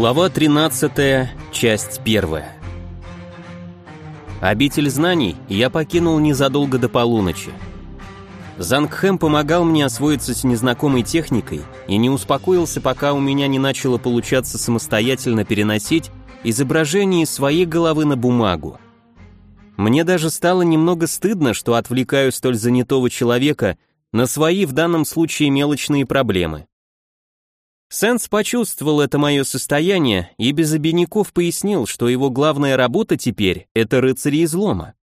Глава 13, часть 1. Обитель знаний я покинул незадолго до полуночи. Зангхэм помогал мне освоиться с незнакомой техникой и не успокоился, пока у меня не начало получаться самостоятельно переносить изображение из своей головы на бумагу. Мне даже стало немного стыдно, что отвлекаю столь занятого человека на свои в данном случае мелочные проблемы. Сенс почувствовал это мое состояние и без обиняков пояснил, что его главная работа теперь — это рыцари излома.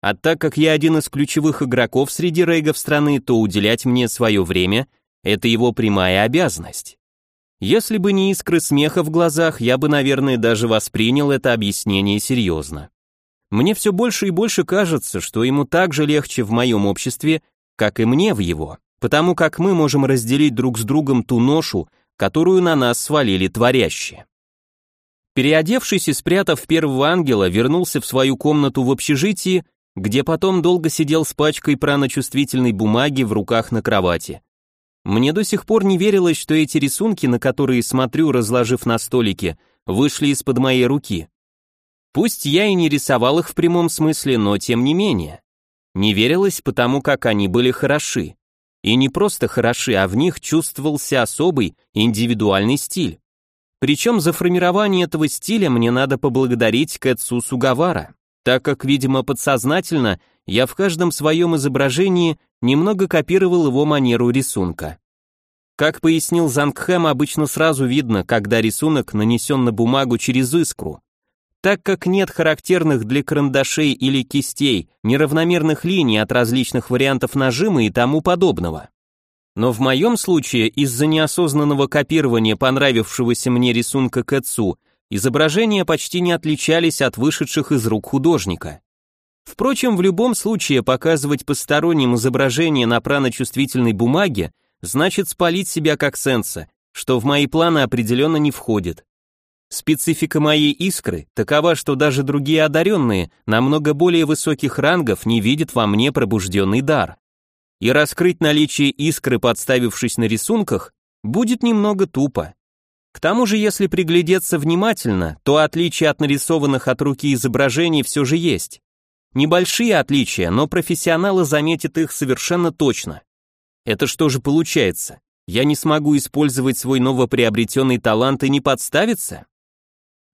А так как я один из ключевых игроков среди рейгов страны, то уделять мне свое время — это его прямая обязанность. Если бы не искры смеха в глазах, я бы, наверное, даже воспринял это объяснение серьезно. Мне все больше и больше кажется, что ему так же легче в моем обществе, как и мне в его, потому как мы можем разделить друг с другом ту ношу, которую на нас свалили творящие. Переодевшись и спрятав первого ангела, вернулся в свою комнату в общежитии, где потом долго сидел с пачкой праночувствительной бумаги в руках на кровати. Мне до сих пор не верилось, что эти рисунки, на которые смотрю, разложив на столике, вышли из-под моей руки. Пусть я и не рисовал их в прямом смысле, но тем не менее. Не верилось, потому как они были хороши. И не просто хороши, а в них чувствовался особый индивидуальный стиль. Причем за формирование этого стиля мне надо поблагодарить Кэтсу Сугавара, так как, видимо, подсознательно я в каждом своем изображении немного копировал его манеру рисунка. Как пояснил Зангхэм, обычно сразу видно, когда рисунок нанесен на бумагу через искру, так как нет характерных для карандашей или кистей неравномерных линий от различных вариантов нажима и тому подобного. Но в моем случае из-за неосознанного копирования понравившегося мне рисунка Кэтсу изображения почти не отличались от вышедших из рук художника. Впрочем, в любом случае показывать посторонним изображение на праночувствительной бумаге значит спалить себя как сенса, что в мои планы определенно не входит. Специфика моей искры такова, что даже другие одаренные, намного более высоких рангов, не видят во мне пробужденный дар. И раскрыть наличие искры, подставившись на рисунках, будет немного тупо. К тому же, если приглядеться внимательно, то отличия от нарисованных от руки изображений все же есть. Небольшие отличия, но профессионалы заметят их совершенно точно. Это что же получается? Я не смогу использовать свой новоприобретенный талант и не подставиться?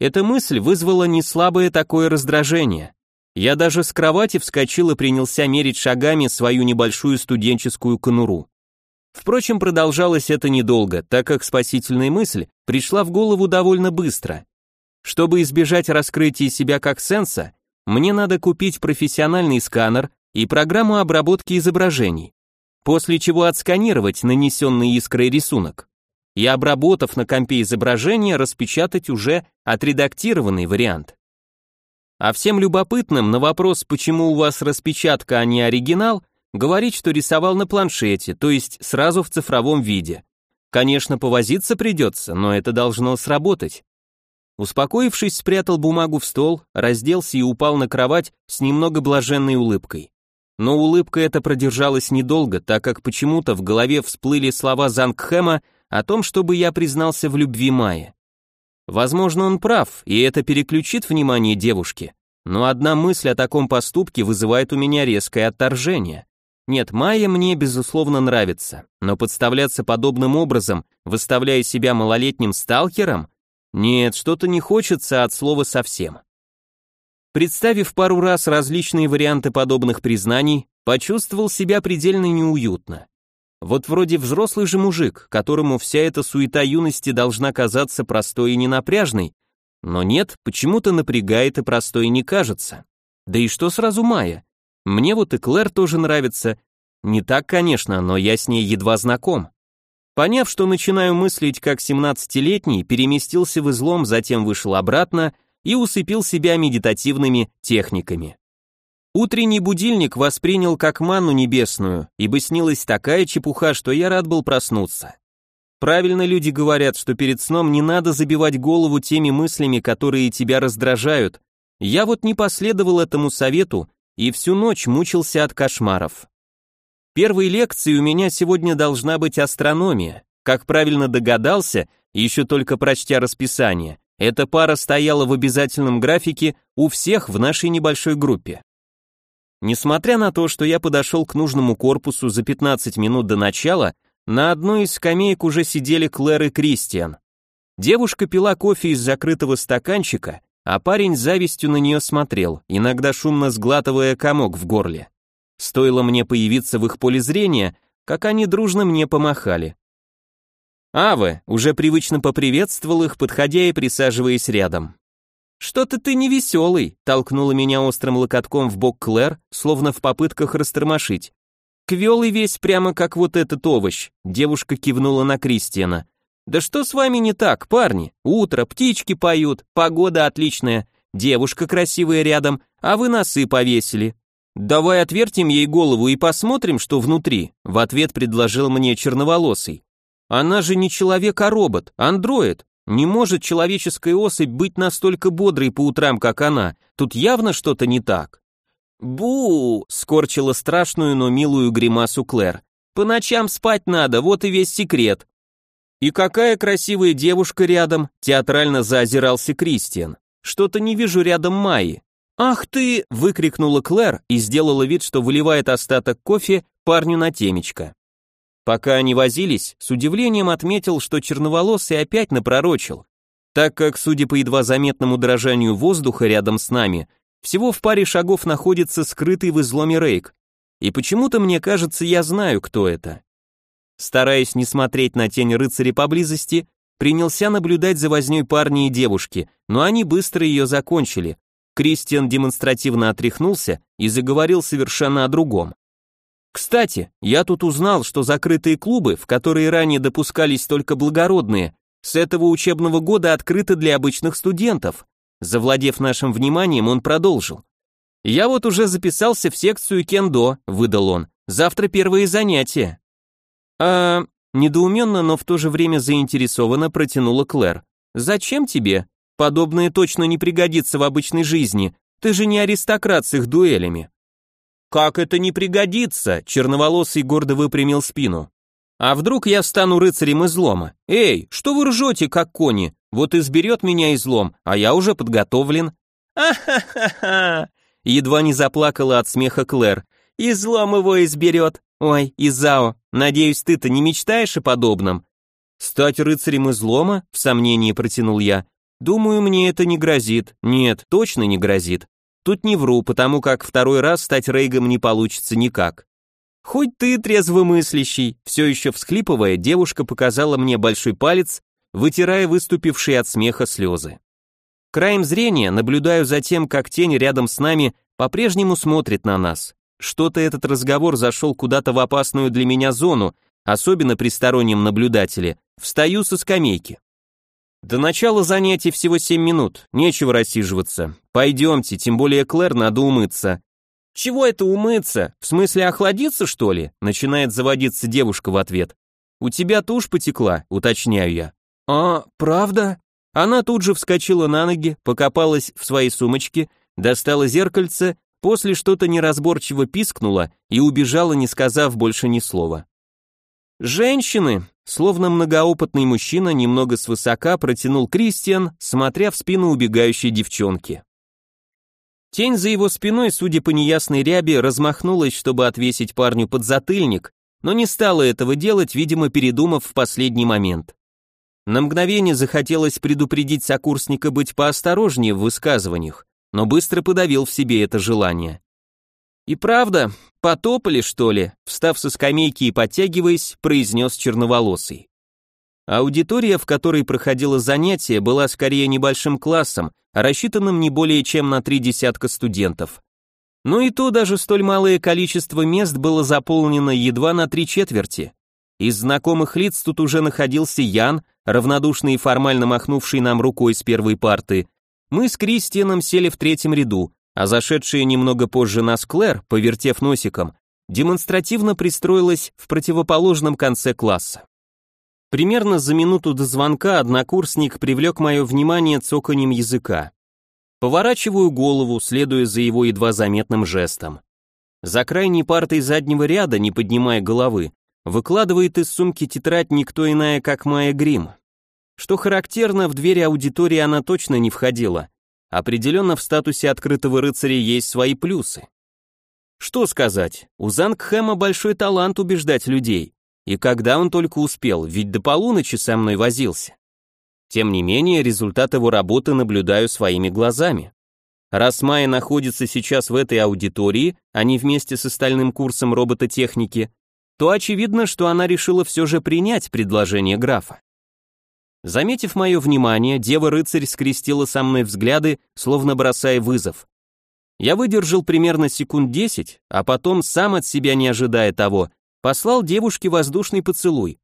Эта мысль вызвала не слабое такое раздражение. Я даже с кровати вскочил и принялся мерить шагами свою небольшую студенческую конуру. Впрочем, продолжалось это недолго, так как спасительная мысль пришла в голову довольно быстро. Чтобы избежать раскрытия себя как сенса, мне надо купить профессиональный сканер и программу обработки изображений, после чего отсканировать нанесенный искрой рисунок и, обработав на компе изображение, распечатать уже отредактированный вариант. А всем любопытным на вопрос, почему у вас распечатка, а не оригинал, говорить, что рисовал на планшете, то есть сразу в цифровом виде. Конечно, повозиться придется, но это должно сработать. Успокоившись, спрятал бумагу в стол, разделся и упал на кровать с немного блаженной улыбкой. Но улыбка эта продержалась недолго, так как почему-то в голове всплыли слова Зангхэма о том, чтобы я признался в любви Майе. Возможно, он прав, и это переключит внимание девушки, но одна мысль о таком поступке вызывает у меня резкое отторжение. Нет, Майя мне, безусловно, нравится, но подставляться подобным образом, выставляя себя малолетним сталкером? Нет, что-то не хочется от слова совсем. Представив пару раз различные варианты подобных признаний, почувствовал себя предельно неуютно. Вот вроде взрослый же мужик, которому вся эта суета юности должна казаться простой и ненапряжной, но нет, почему-то напрягает и простой не кажется. Да и что сразу Майя? Мне вот и Клэр тоже нравится. Не так, конечно, но я с ней едва знаком. Поняв, что начинаю мыслить как 17-летний, переместился в излом, затем вышел обратно и усыпил себя медитативными техниками. Утренний будильник воспринял как манну небесную, ибо снилась такая чепуха, что я рад был проснуться. Правильно люди говорят, что перед сном не надо забивать голову теми мыслями, которые тебя раздражают. Я вот не последовал этому совету и всю ночь мучился от кошмаров. Первой лекцией у меня сегодня должна быть астрономия. Как правильно догадался, еще только прочтя расписание. Эта пара стояла в обязательном графике у всех в нашей небольшой группе. Несмотря на то, что я подошел к нужному корпусу за 15 минут до начала, на одной из скамеек уже сидели Клэр и Кристиан. Девушка пила кофе из закрытого стаканчика, а парень завистью на нее смотрел, иногда шумно сглатывая комок в горле. Стоило мне появиться в их поле зрения, как они дружно мне помахали. Аве уже привычно поприветствовал их, подходя и присаживаясь рядом. «Что-то ты не веселый», — толкнула меня острым локотком в бок Клэр, словно в попытках растормошить. «Квелый весь прямо как вот этот овощ», — девушка кивнула на Кристиана. «Да что с вами не так, парни? Утро, птички поют, погода отличная, девушка красивая рядом, а вы носы повесили». «Давай отвертим ей голову и посмотрим, что внутри», — в ответ предложил мне черноволосый. «Она же не человек, а робот, андроид, не может человеческая особь быть настолько бодрой по утрам, как она. Тут явно что-то не так. Бу! скорчила страшную, но милую гримасу Клэр. По ночам спать надо, вот и весь секрет. И какая красивая девушка рядом, театрально заозирался Кристиан. Что-то не вижу рядом Майи. Ах ты, выкрикнула Клэр и сделала вид, что выливает остаток кофе парню на темечко. Пока они возились, с удивлением отметил, что черноволосый опять напророчил, так как, судя по едва заметному дрожанию воздуха рядом с нами, всего в паре шагов находится скрытый в изломе рейк, и почему-то мне кажется, я знаю, кто это. Стараясь не смотреть на тень рыцаря поблизости, принялся наблюдать за вознёй парня и девушки, но они быстро ее закончили. Кристиан демонстративно отряхнулся и заговорил совершенно о другом. Кстати, я тут узнал, что закрытые клубы, в которые ранее допускались только благородные, с этого учебного года открыты для обычных студентов. Завладев нашим вниманием, он продолжил. «Я вот уже записался в секцию кендо», — выдал он. «Завтра первые занятия». «А...» — недоуменно, но в то же время заинтересованно протянула Клэр. «Зачем тебе? Подобное точно не пригодится в обычной жизни. Ты же не аристократ с их дуэлями». «Как это не пригодится?» — черноволосый гордо выпрямил спину. «А вдруг я стану рыцарем излома? Эй, что вы ржете, как кони? Вот изберет меня излом, а я уже подготовлен». «А-ха-ха-ха!» — едва не заплакала от смеха Клэр. «Излом его изберет. Ой, Изао, надеюсь, ты-то не мечтаешь о подобном?» «Стать рыцарем излома?» — в сомнении протянул я. «Думаю, мне это не грозит. Нет, точно не грозит. Тут не вру, потому как второй раз стать Рейгом не получится никак. Хоть ты трезвомыслящий, все еще всхлипывая, девушка показала мне большой палец, вытирая выступившие от смеха слезы. Краем зрения наблюдаю за тем, как тень рядом с нами по-прежнему смотрит на нас. Что-то этот разговор зашел куда-то в опасную для меня зону, особенно при стороннем наблюдателе. Встаю со скамейки. До начала занятий всего семь минут, нечего рассиживаться. Пойдемте, тем более Клэр надо умыться. Чего это умыться? В смысле охладиться, что ли? Начинает заводиться девушка в ответ. У тебя тушь потекла, уточняю я. А, правда? Она тут же вскочила на ноги, покопалась в своей сумочке, достала зеркальце, после что-то неразборчиво пискнула и убежала, не сказав больше ни слова. Женщины, Словно многоопытный мужчина немного свысока протянул Кристиан, смотря в спину убегающей девчонки. Тень за его спиной, судя по неясной рябе, размахнулась, чтобы отвесить парню подзатыльник, но не стала этого делать, видимо, передумав в последний момент. На мгновение захотелось предупредить сокурсника быть поосторожнее в высказываниях, но быстро подавил в себе это желание. «И правда, потопали, что ли?» Встав со скамейки и подтягиваясь, произнес черноволосый. Аудитория, в которой проходило занятие, была скорее небольшим классом, рассчитанным не более чем на три десятка студентов. Но и то даже столь малое количество мест было заполнено едва на три четверти. Из знакомых лиц тут уже находился Ян, равнодушный и формально махнувший нам рукой с первой парты. Мы с Кристианом сели в третьем ряду, а зашедшая немного позже нас Клэр, повертев носиком, демонстративно пристроилась в противоположном конце класса. Примерно за минуту до звонка однокурсник привлек мое внимание цоканьем языка. Поворачиваю голову, следуя за его едва заметным жестом. За крайней партой заднего ряда, не поднимая головы, выкладывает из сумки тетрадь никто иная, как Майя Грим. Что характерно, в двери аудитории она точно не входила. Определенно в статусе открытого рыцаря есть свои плюсы. Что сказать, у Зангхэма большой талант убеждать людей. И когда он только успел, ведь до полуночи со мной возился. Тем не менее, результат его работы наблюдаю своими глазами. Раз Майя находится сейчас в этой аудитории, а не вместе с остальным курсом робототехники, то очевидно, что она решила все же принять предложение графа. Заметив мое внимание, дева-рыцарь скрестила со мной взгляды, словно бросая вызов. Я выдержал примерно секунд десять, а потом, сам от себя не ожидая того, послал девушке воздушный поцелуй.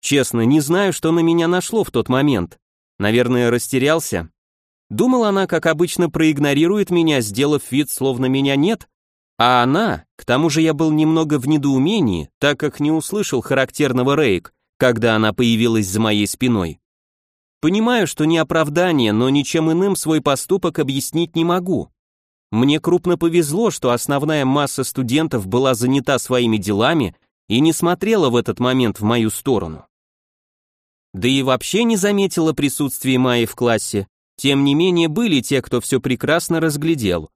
Честно, не знаю, что на меня нашло в тот момент. Наверное, растерялся. Думал она, как обычно, проигнорирует меня, сделав вид, словно меня нет, а она, к тому же я был немного в недоумении, так как не услышал характерного рейк, когда она появилась за моей спиной. Понимаю, что не оправдание, но ничем иным свой поступок объяснить не могу. Мне крупно повезло, что основная масса студентов была занята своими делами и не смотрела в этот момент в мою сторону. Да и вообще не заметила присутствия Майи в классе, тем не менее были те, кто все прекрасно разглядел.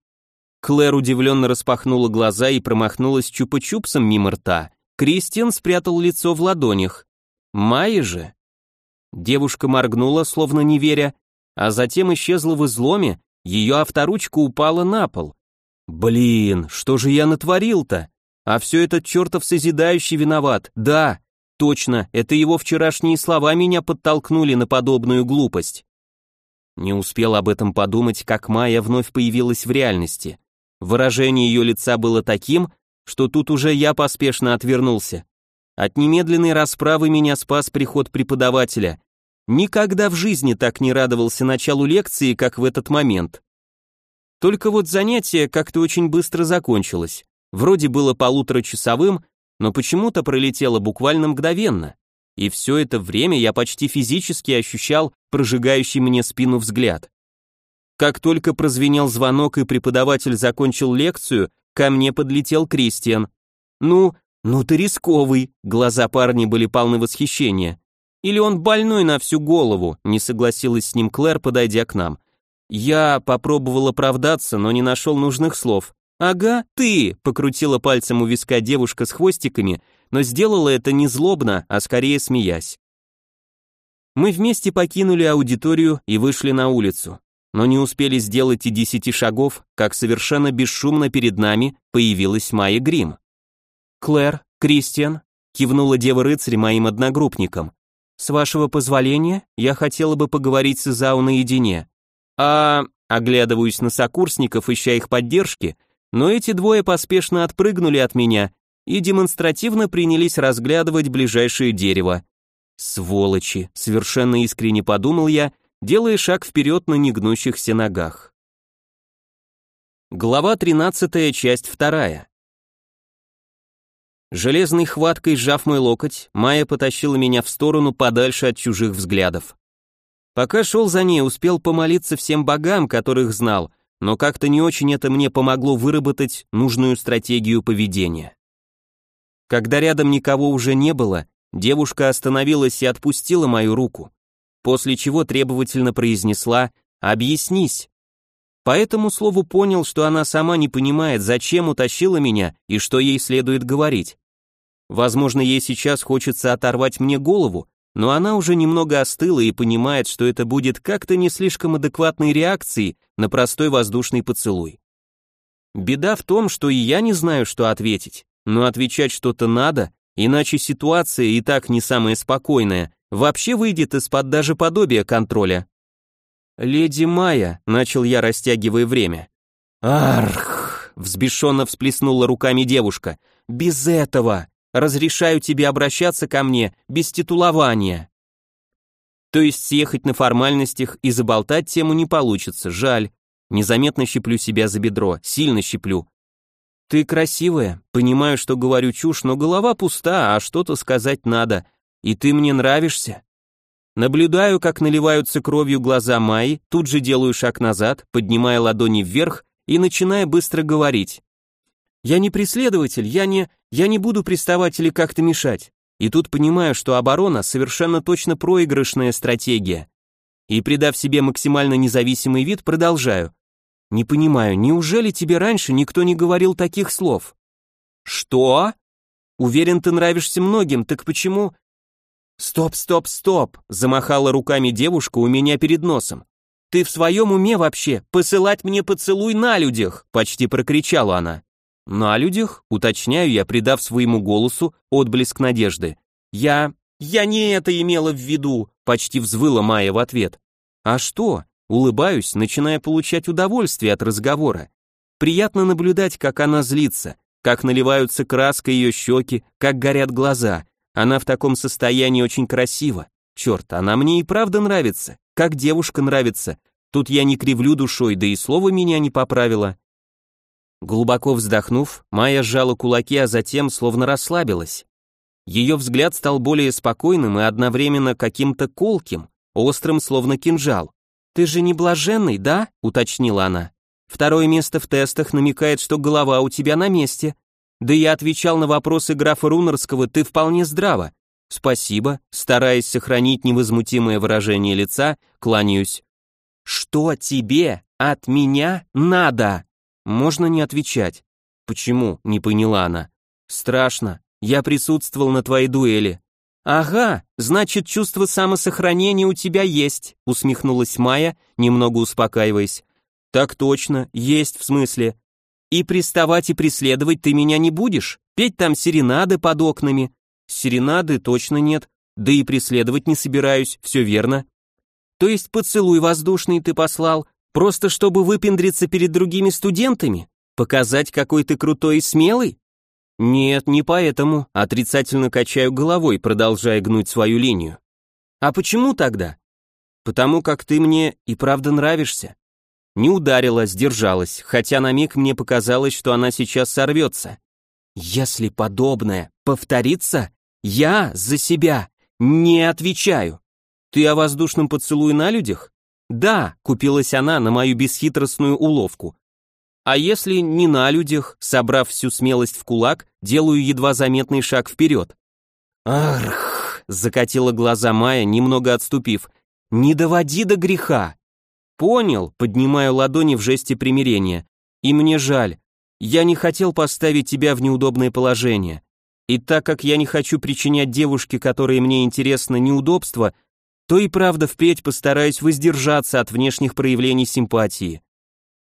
Клэр удивленно распахнула глаза и промахнулась чупа-чупсом мимо рта. Кристиан спрятал лицо в ладонях. Майя же? Девушка моргнула, словно не веря, а затем исчезла в изломе, ее авторучка упала на пол. Блин, что же я натворил-то? А все этот чертов созидающий виноват. Да, точно, это его вчерашние слова меня подтолкнули на подобную глупость. Не успел об этом подумать, как Майя вновь появилась в реальности. Выражение ее лица было таким, что тут уже я поспешно отвернулся. От немедленной расправы меня спас приход преподавателя. Никогда в жизни так не радовался началу лекции, как в этот момент. Только вот занятие как-то очень быстро закончилось. Вроде было полуторачасовым, но почему-то пролетело буквально мгновенно. И все это время я почти физически ощущал прожигающий мне спину взгляд. Как только прозвенел звонок и преподаватель закончил лекцию, ко мне подлетел Кристиан. «Ну, ну ты рисковый», глаза парня были полны восхищения. Или он больной на всю голову, не согласилась с ним Клэр, подойдя к нам. Я попробовал оправдаться, но не нашел нужных слов. «Ага, ты!» — покрутила пальцем у виска девушка с хвостиками, но сделала это не злобно, а скорее смеясь. Мы вместе покинули аудиторию и вышли на улицу, но не успели сделать и десяти шагов, как совершенно бесшумно перед нами появилась Майя Грим. «Клэр, Кристиан», — кивнула дева-рыцарь моим одногруппникам. «С вашего позволения, я хотела бы поговорить с Изао наедине». «А...» — оглядываюсь на сокурсников, ища их поддержки, но эти двое поспешно отпрыгнули от меня и демонстративно принялись разглядывать ближайшее дерево. «Сволочи!» — совершенно искренне подумал я, делая шаг вперед на негнущихся ногах. Глава 13, часть 2. Железной хваткой сжав мой локоть, Майя потащила меня в сторону подальше от чужих взглядов. Пока шел за ней, успел помолиться всем богам, которых знал, но как-то не очень это мне помогло выработать нужную стратегию поведения. Когда рядом никого уже не было, девушка остановилась и отпустила мою руку, после чего требовательно произнесла «Объяснись». По этому слову понял, что она сама не понимает, зачем утащила меня и что ей следует говорить. Возможно, ей сейчас хочется оторвать мне голову, но она уже немного остыла и понимает, что это будет как-то не слишком адекватной реакцией на простой воздушный поцелуй. Беда в том, что и я не знаю, что ответить, но отвечать что-то надо, иначе ситуация и так не самая спокойная, вообще выйдет из-под даже подобия контроля. «Леди Майя», — начал я, растягивая время. «Арх!» — взбешенно всплеснула руками девушка. «Без этого! Разрешаю тебе обращаться ко мне без титулования». То есть съехать на формальностях и заболтать тему не получится, жаль. Незаметно щиплю себя за бедро, сильно щиплю. Ты красивая, понимаю, что говорю чушь, но голова пуста, а что-то сказать надо. И ты мне нравишься. Наблюдаю, как наливаются кровью глаза Майи, тут же делаю шаг назад, поднимая ладони вверх и начиная быстро говорить. «Я не преследователь, я не... я не буду приставать или как-то мешать. И тут понимаю, что оборона совершенно точно проигрышная стратегия. И придав себе максимально независимый вид, продолжаю. Не понимаю, неужели тебе раньше никто не говорил таких слов? Что? Уверен, ты нравишься многим, так почему? Стоп, стоп, стоп, замахала руками девушка у меня перед носом. Ты в своем уме вообще? Посылать мне поцелуй на людях, почти прокричала она. На людях, уточняю я, придав своему голосу отблеск надежды. Я... я не это имела в виду, почти взвыла Майя в ответ. А что? Улыбаюсь, начиная получать удовольствие от разговора. Приятно наблюдать, как она злится, как наливаются краской ее щеки, как горят глаза. Она в таком состоянии очень красива. Черт, она мне и правда нравится, как девушка нравится. Тут я не кривлю душой, да и слово меня не поправило. Глубоко вздохнув, Майя сжала кулаки, а затем словно расслабилась. Ее взгляд стал более спокойным и одновременно каким-то колким, острым, словно кинжал. «Ты же не блаженный, да?» — уточнила она. «Второе место в тестах намекает, что голова у тебя на месте. Да я отвечал на вопросы графа Рунерского, ты вполне здраво. Спасибо, стараясь сохранить невозмутимое выражение лица, кланяюсь. Что тебе от меня надо? Можно не отвечать. Почему? Не поняла она. Страшно. Я присутствовал на твоей дуэли. Ага, значит, чувство самосохранения у тебя есть, усмехнулась Майя, немного успокаиваясь. Так точно, есть в смысле. И приставать и преследовать ты меня не будешь? Петь там серенады под окнами? Серенады точно нет, да и преследовать не собираюсь, все верно. То есть поцелуй воздушный ты послал, Просто чтобы выпендриться перед другими студентами? Показать, какой ты крутой и смелый? Нет, не поэтому, отрицательно качаю головой, продолжая гнуть свою линию. А почему тогда? Потому как ты мне и правда нравишься. Не ударила, сдержалась, хотя на миг мне показалось, что она сейчас сорвется. Если подобное повторится, я за себя не отвечаю. Ты о воздушном поцелуе на людях? Да, купилась она на мою бесхитростную уловку. А если не на людях, собрав всю смелость в кулак, делаю едва заметный шаг вперед. Арх, закатила глаза Майя, немного отступив. Не доводи до греха. Понял, поднимаю ладони в жесте примирения. И мне жаль. Я не хотел поставить тебя в неудобное положение. И так как я не хочу причинять девушке, которой мне интересно, неудобства, то и правда впредь постараюсь воздержаться от внешних проявлений симпатии.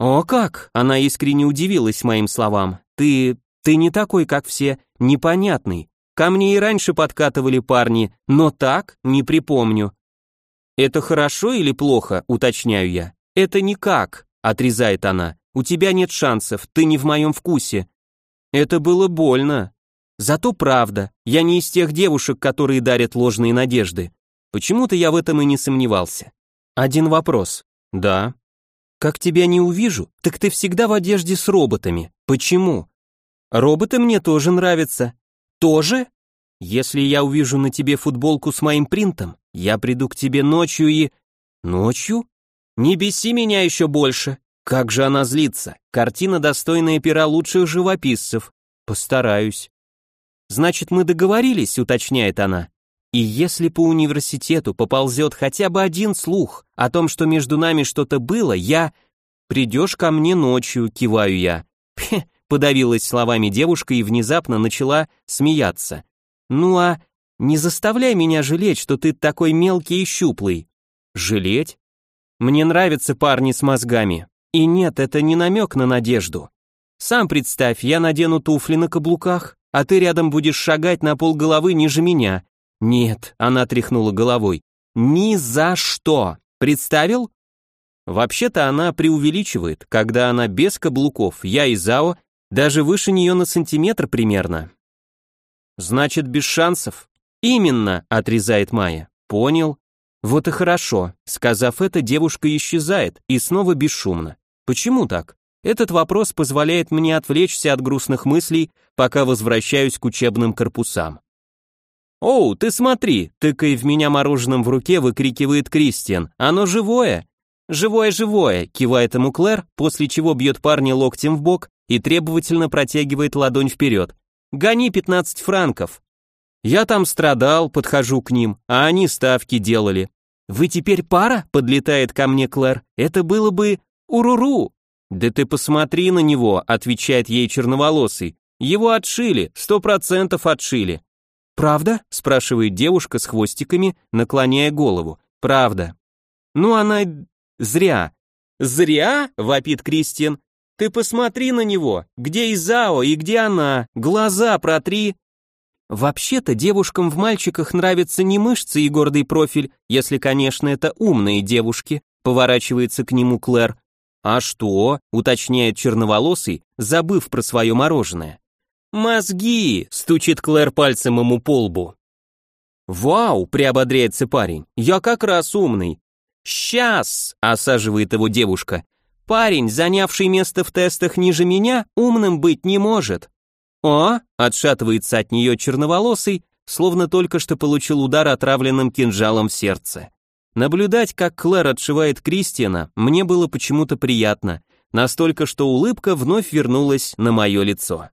О как! Она искренне удивилась моим словам. Ты... ты не такой, как все, непонятный. Ко мне и раньше подкатывали парни, но так не припомню. Это хорошо или плохо, уточняю я. Это никак, отрезает она. У тебя нет шансов, ты не в моем вкусе. Это было больно. Зато правда, я не из тех девушек, которые дарят ложные надежды. Почему-то я в этом и не сомневался. Один вопрос. Да. Как тебя не увижу, так ты всегда в одежде с роботами. Почему? Роботы мне тоже нравятся. Тоже? Если я увижу на тебе футболку с моим принтом, я приду к тебе ночью и... Ночью? Не беси меня еще больше. Как же она злится. Картина, достойная пера лучших живописцев. Постараюсь. Значит, мы договорились, уточняет она. И если по университету поползет хотя бы один слух о том, что между нами что-то было, я... Придешь ко мне ночью, киваю я. Пхе, подавилась словами девушка и внезапно начала смеяться. Ну а не заставляй меня жалеть, что ты такой мелкий и щуплый. Жалеть? Мне нравятся парни с мозгами. И нет, это не намек на надежду. Сам представь, я надену туфли на каблуках, а ты рядом будешь шагать на пол головы ниже меня, «Нет», — она тряхнула головой, — «ни за что! Представил?» Вообще-то она преувеличивает, когда она без каблуков, я и Зао, даже выше нее на сантиметр примерно. «Значит, без шансов?» «Именно», — отрезает Майя. «Понял». «Вот и хорошо», — сказав это, девушка исчезает, и снова бесшумно. «Почему так?» Этот вопрос позволяет мне отвлечься от грустных мыслей, пока возвращаюсь к учебным корпусам. «Оу, ты смотри!» — тыкая в меня мороженым в руке, выкрикивает Кристиан. «Оно живое!» «Живое-живое!» — кивает ему Клэр, после чего бьет парня локтем в бок и требовательно протягивает ладонь вперед. «Гони 15 франков!» Я там страдал, подхожу к ним, а они ставки делали. Вы теперь пара? Подлетает ко мне Клэр. Это было бы уруру. Да ты посмотри на него, отвечает ей черноволосый. Его отшили, сто процентов отшили. Правда? спрашивает девушка с хвостиками, наклоняя голову. Правда. Ну она зря. Зря? вопит Кристиан. Ты посмотри на него. Где Изао и где она? Глаза протри. Вообще-то девушкам в мальчиках нравятся не мышцы и гордый профиль, если, конечно, это умные девушки, поворачивается к нему Клэр. А что? уточняет черноволосый, забыв про свое мороженое. Мозги, стучит Клэр пальцем ему по лбу. Вау, приободряется парень. Я как раз умный. Сейчас, осаживает его девушка. Парень, занявший место в тестах ниже меня, умным быть не может. «О!» — отшатывается от нее черноволосый, словно только что получил удар отравленным кинжалом в сердце. Наблюдать, как Клэр отшивает Кристиана, мне было почему-то приятно, настолько, что улыбка вновь вернулась на мое лицо.